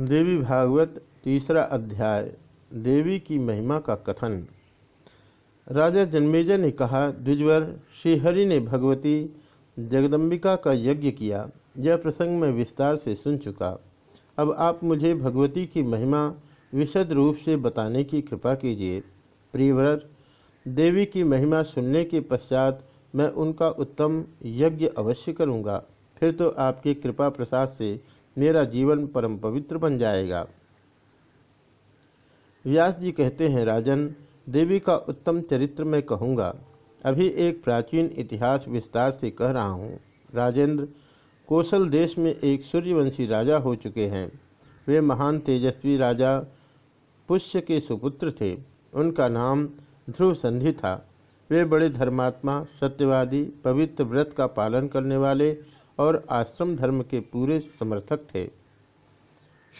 देवी भागवत तीसरा अध्याय, देवी की महिमा का कथन। राजा जन्मेजय ने कहा द्विजवर श्रीहरि ने भगवती जगदम्बिका का यज्ञ किया। यह प्रसंग मैं विस्तार से सुन चुका। अब आप मुझे भगवती की महिमा विशद रूप से बताने की कृपा कीजिए। प्रियव्रत देवी की महिमा सुनने के पश्चात मैं उनका उत्तम यज्ञ अवश्य करूँगा। फिर तो आपकी कृपा प्रसाद से मेरा जीवन परम पवित्र बन जाएगा। व्यास जी कहते हैं, राजन, देवी का उत्तम चरित्र मैं कहूँगा। अभी एक प्राचीन इतिहास विस्तार से कह रहा हूँ। राजेंद्र, कौशल देश में एक सूर्यवंशी राजा हो चुके हैं। वे महान तेजस्वी राजा पुष्य के सुपुत्र थे। उनका नाम ध्रुव संधि था। वे बड़े धर्मात्मा, सत्यवादी, पवित्र व्रत का पालन करने वाले और आश्रम धर्म के पूरे समर्थक थे।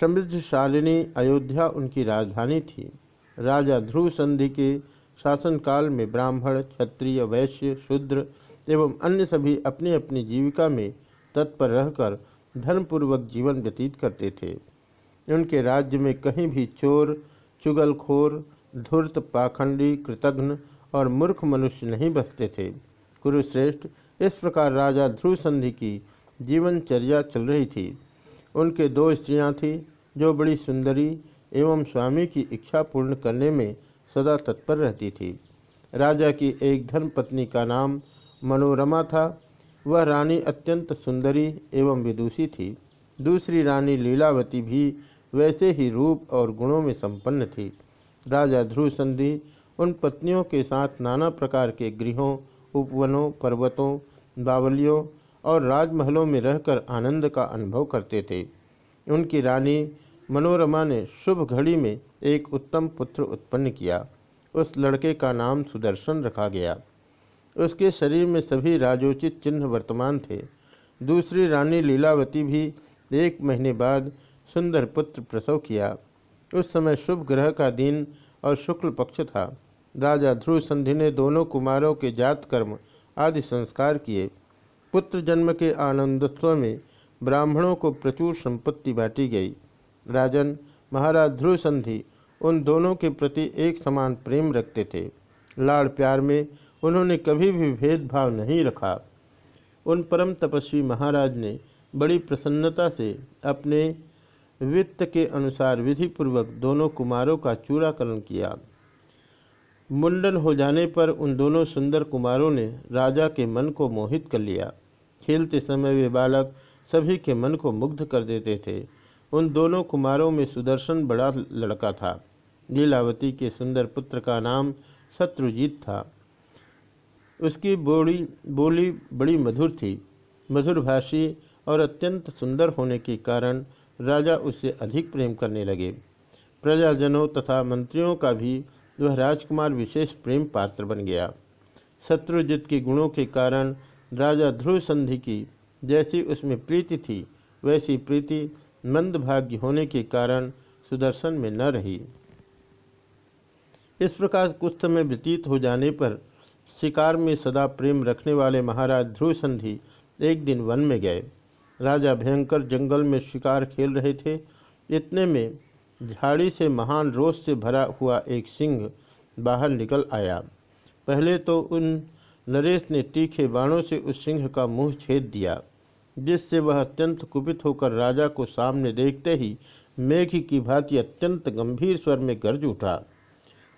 समृद्धशालिनी अयोध्या उनकी राजधानी थी। राजा ध्रुव संधि के शासनकाल में ब्राह्मण, क्षत्रिय, वैश्य, शूद्र एवं अन्य सभी अपनी अपनी जीविका में तत्पर रहकर धर्मपूर्वक जीवन व्यतीत करते थे। उनके राज्य में कहीं भी चोर, चुगलखोर, धूर्त, पाखंडी, कृतघ्न और मूर्ख मनुष्य नहीं बसते थे। कुरुश्रेष्ठ इस प्रकार राजा ध्रुव संधि की जीवनचर्या चल रही थी। उनके दो स्त्रियाँ थीं, जो बड़ी सुंदरी एवं स्वामी की इच्छा पूर्ण करने में सदा तत्पर रहती थी। राजा की एक धर्मपत्नी का नाम मनोरमा था। वह रानी अत्यंत सुंदरी एवं विदुषी थी। दूसरी रानी लीलावती भी वैसे ही रूप और गुणों में संपन्न थी। राजा ध्रुव संधि उन पत्नियों के साथ नाना प्रकार के गृहों, उपवनों, पर्वतों, बावलियों और राजमहलों में रहकर आनंद का अनुभव करते थे। उनकी रानी मनोरमा ने शुभ घड़ी में एक उत्तम पुत्र उत्पन्न किया। उस लड़के का नाम सुदर्शन रखा गया। उसके शरीर में सभी राजोचित चिन्ह वर्तमान थे। दूसरी रानी लीलावती भी एक महीने बाद सुंदर पुत्र प्रसव किया। उस समय शुभ ग्रह का दिन और शुक्ल पक्ष था। राजा ध्रुव संधि ने दोनों कुमारों के जात कर्म आदि संस्कार किए। पुत्र जन्म के आनंदोत्सव में ब्राह्मणों को प्रचुर संपत्ति बांटी गई। राजन, महाराज ध्रुव संधि उन दोनों के प्रति एक समान प्रेम रखते थे। लाड़ प्यार में उन्होंने कभी भी भेदभाव नहीं रखा। उन परम तपस्वी महाराज ने बड़ी प्रसन्नता से अपने वित्त के अनुसार विधिपूर्वक दोनों कुमारों का चूड़ाकरण किया। मुंडन हो जाने पर उन दोनों सुंदर कुमारों ने राजा के मन को मोहित कर लिया। खेलते समय वे बालक सभी के मन को मुग्ध कर देते थे। उन दोनों कुमारों में सुदर्शन बड़ा लड़का था। लीलावती के सुंदर पुत्र का नाम शत्रुजीत था। उसकी बोली बोली बड़ी मधुर थी। मधुरभाषी और अत्यंत सुंदर होने के कारण राजा उससे अधिक प्रेम करने लगे। प्रजाजनों तथा मंत्रियों का भी वह राजकुमार विशेष प्रेम पात्र बन गया। शत्रुजित के गुणों के कारण राजा ध्रुव संधि की जैसी उसमें प्रीति थी, वैसी प्रीति मंदभाग्य होने के कारण सुदर्शन में न रही। इस प्रकार कुछ समय व्यतीत हो जाने पर शिकार में सदा प्रेम रखने वाले महाराज ध्रुव संधि एक दिन वन में गए। राजा भयंकर जंगल में शिकार खेल रहे थे। इतने में झाड़ी से महान रोष से भरा हुआ एक सिंह बाहर निकल आया। पहले तो उन नरेश ने तीखे बाणों से उस सिंह का मुँह छेद दिया, जिससे वह अत्यंत कुपित होकर राजा को सामने देखते ही मेघ की भांति अत्यंत गंभीर स्वर में गर्ज उठा।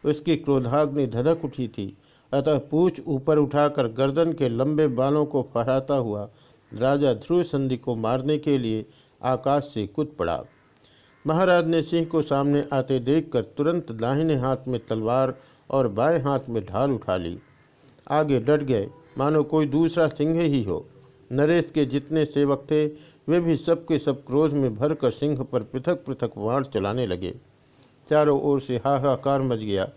उसकी क्रोधाग्नि धधक उठी थी, अतः पूछ ऊपर उठाकर गर्दन के लंबे बालों को फहराता हुआ राजा ध्रुव संधि को मारने के लिए आकाश से कूद पड़ा। महाराज ने सिंह को सामने आते देखकर तुरंत दाहिने हाथ में तलवार और बाएँ हाथ में ढाल उठा ली। आगे डट गए, मानो कोई दूसरा सिंह ही हो। नरेश के जितने सेवक थे, वे भी सब के सब क्रोध में भरकर सिंह पर पृथक पृथक वाण चलाने लगे। चारों ओर से हाहाकार मच गया।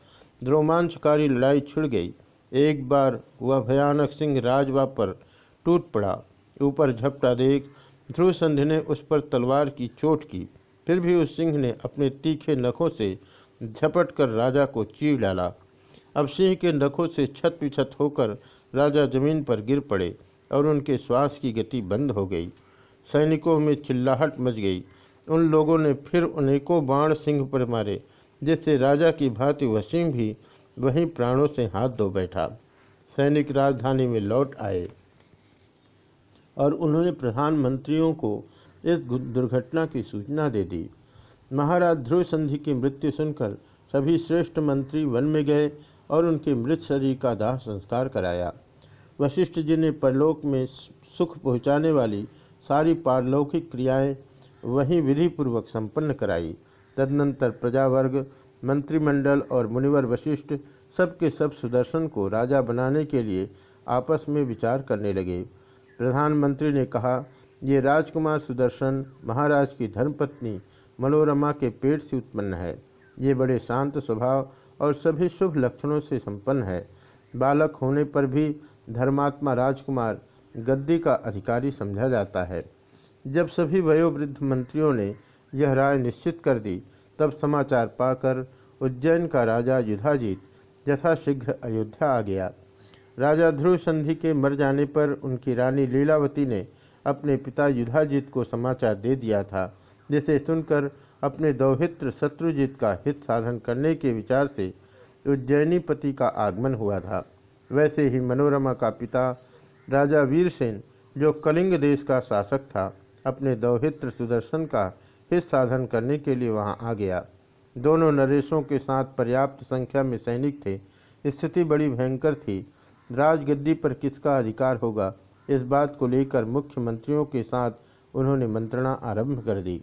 रोमांचकारी लड़ाई छिड़ गई। एक बार वह भयानक सिंह राजवा पर टूट पड़ा। ऊपर झपटा देख ध्रुव संधि ने उस पर तलवार की चोट की। फिर भी उस सिंह ने अपने तीखे नखों से झपट कर राजा को चीर डाला। अब सिंह के नखों से छत पिछत होकर राजा ज़मीन पर गिर पड़े और उनके श्वास की गति बंद हो गई। सैनिकों में चिल्लाहट मच गई। उन लोगों ने फिर अनेकों बाण सिंह पर मारे, जिससे राजा की भांति वसीम भी वहीं प्राणों से हाथ धो बैठा। सैनिक राजधानी में लौट आए और उन्होंने प्रधानमंत्रियों को इस दुर्घटना की सूचना दे दी। महाराज ध्रुव संधि की मृत्यु सुनकर सभी श्रेष्ठ मंत्री वन में गए और उनके मृत शरीर का दाह संस्कार कराया। वशिष्ठ जी ने परलोक में सुख पहुँचाने वाली सारी पारलौकिक क्रियाएँ वहीं विधिपूर्वक संपन्न कराई। तदनंतर प्रजावर्ग, मंत्रिमंडल और मुनिवर वशिष्ठ सबके सब सुदर्शन को राजा बनाने के लिए आपस में विचार करने लगे। प्रधानमंत्री ने कहा ये राजकुमार सुदर्शन महाराज की धर्मपत्नी मनोरमा के पेट से उत्पन्न है। ये बड़े शांत स्वभाव और सभी शुभ लक्षणों से संपन्न है। बालक होने पर भी धर्मात्मा राजकुमार गद्दी का अधिकारी समझा जाता है। जब सभी वयोवृद्ध मंत्रियों ने यह राय निश्चित कर दी, तब समाचार पाकर उज्जैन का राजा युधाजीत यथाशीघ्र अयोध्या आ गया। राजा ध्रुव संधि के मर जाने पर उनकी रानी लीलावती ने अपने पिता युधाजीत को समाचार दे दिया था, जिसे सुनकर अपने दौहित्र शत्रुजीत का हित साधन करने के विचार से उज्जैनीपति का आगमन हुआ था। वैसे ही मनोरमा का पिता राजा वीरसेन, जो कलिंग देश का शासक था, अपने दौहित्र सुदर्शन का हित साधन करने के लिए वहाँ आ गया। दोनों नरेशों के साथ पर्याप्त संख्या में सैनिक थे। स्थिति बड़ी भयंकर थी। राजगद्दी पर किसका अधिकार होगा? इस बात को लेकर मुख्यमंत्रियों के साथ उन्होंने मंत्रणा आरंभ कर दी।